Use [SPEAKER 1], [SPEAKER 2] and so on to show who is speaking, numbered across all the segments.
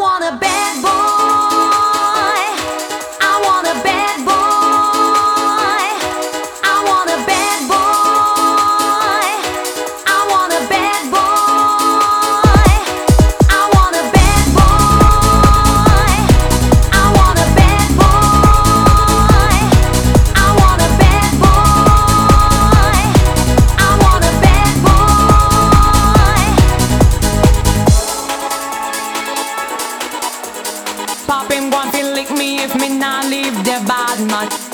[SPEAKER 1] want a bad boy. Bad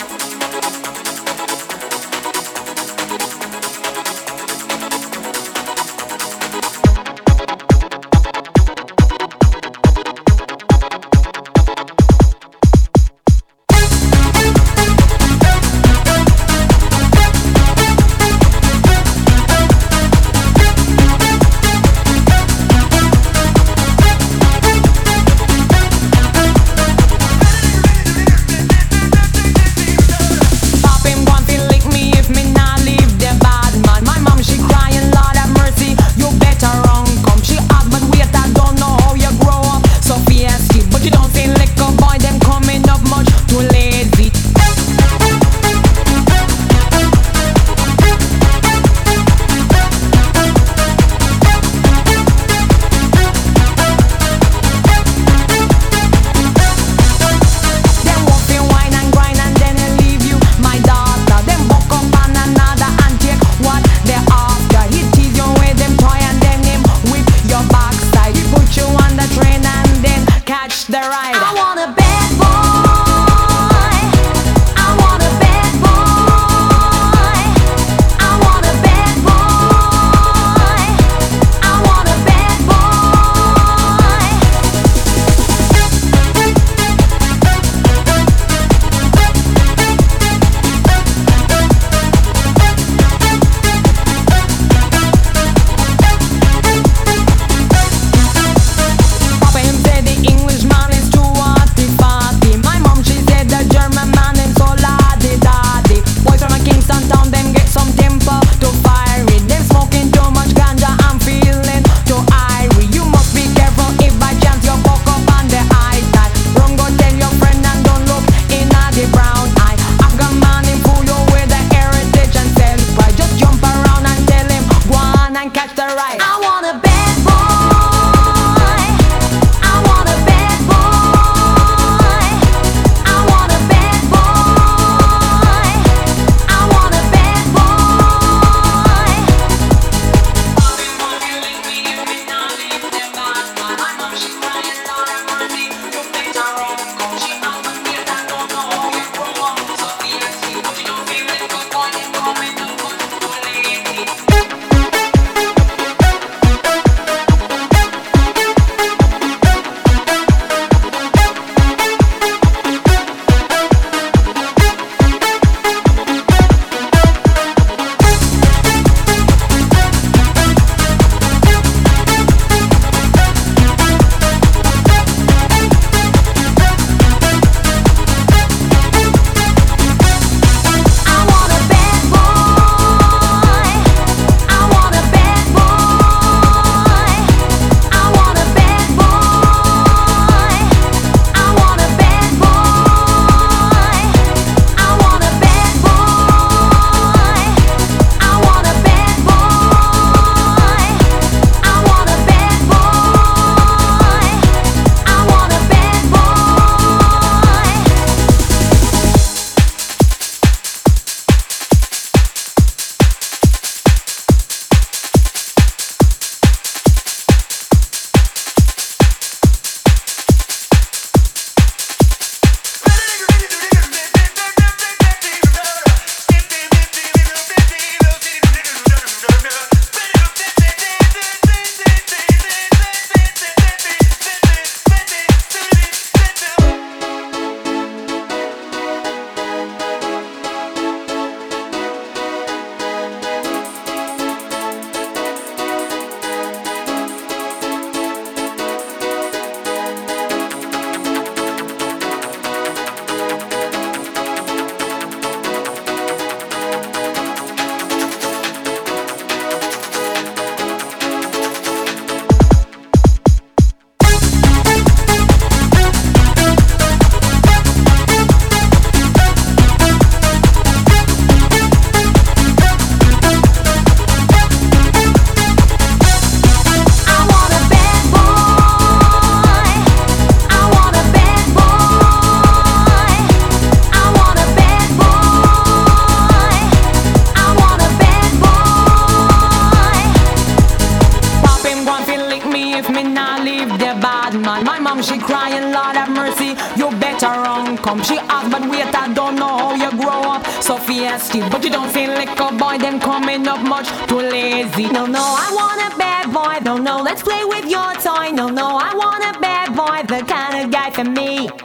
[SPEAKER 2] she crying, Lord have mercy. You better run, come. She asked, but wait, I don't know how you grow up. So fiesty, but you don't like a boy. Them coming up much too lazy.
[SPEAKER 1] No, no, I want a bad boy. No, no, let's play with your toy. No, no, I want a bad boy, the kind of guy for me.